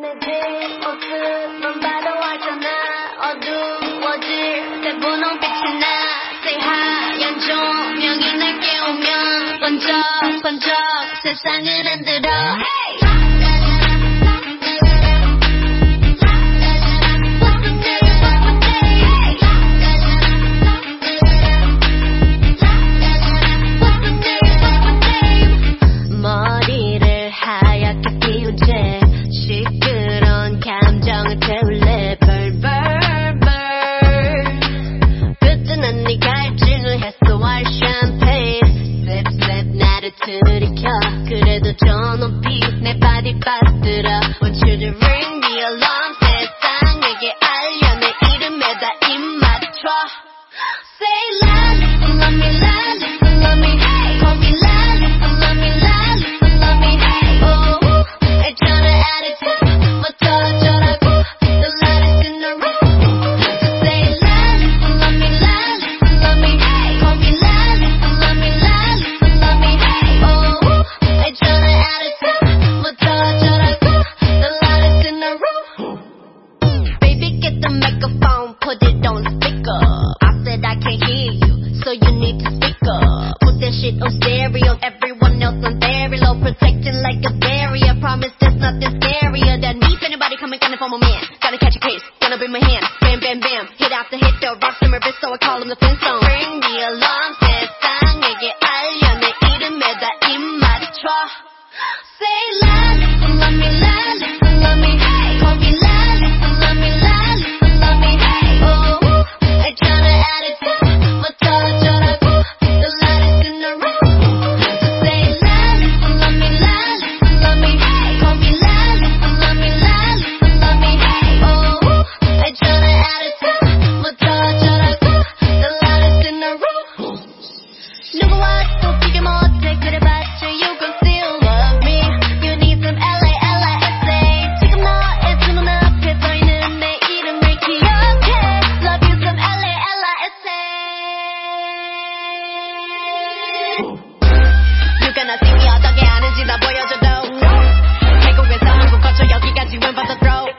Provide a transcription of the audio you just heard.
내뒷 모습만 봐도 알잖아. 어두워질 때 분홍빛이 나. 새하얀 조명이 날 깨우면 번쩍 번쩍 세상을 흔들어. Hey! the. can't hear you, so you need to speak up. Put that shit on stereo, everyone else on very low, protecting like a barrier. Promise there's nothing scarier than me. If anybody coming, coming for my man, gotta catch a case, gonna bring my hand. Bam, bam, bam, hit after hit, the rocks in my wrist, so I call him the Flintstone. Bring the alarm, 세상에게 알려 내 나 생이 어떻게 하는지 다 보여줘도 태국에서 한국 거쳐 여기까지 웬 버터 throw.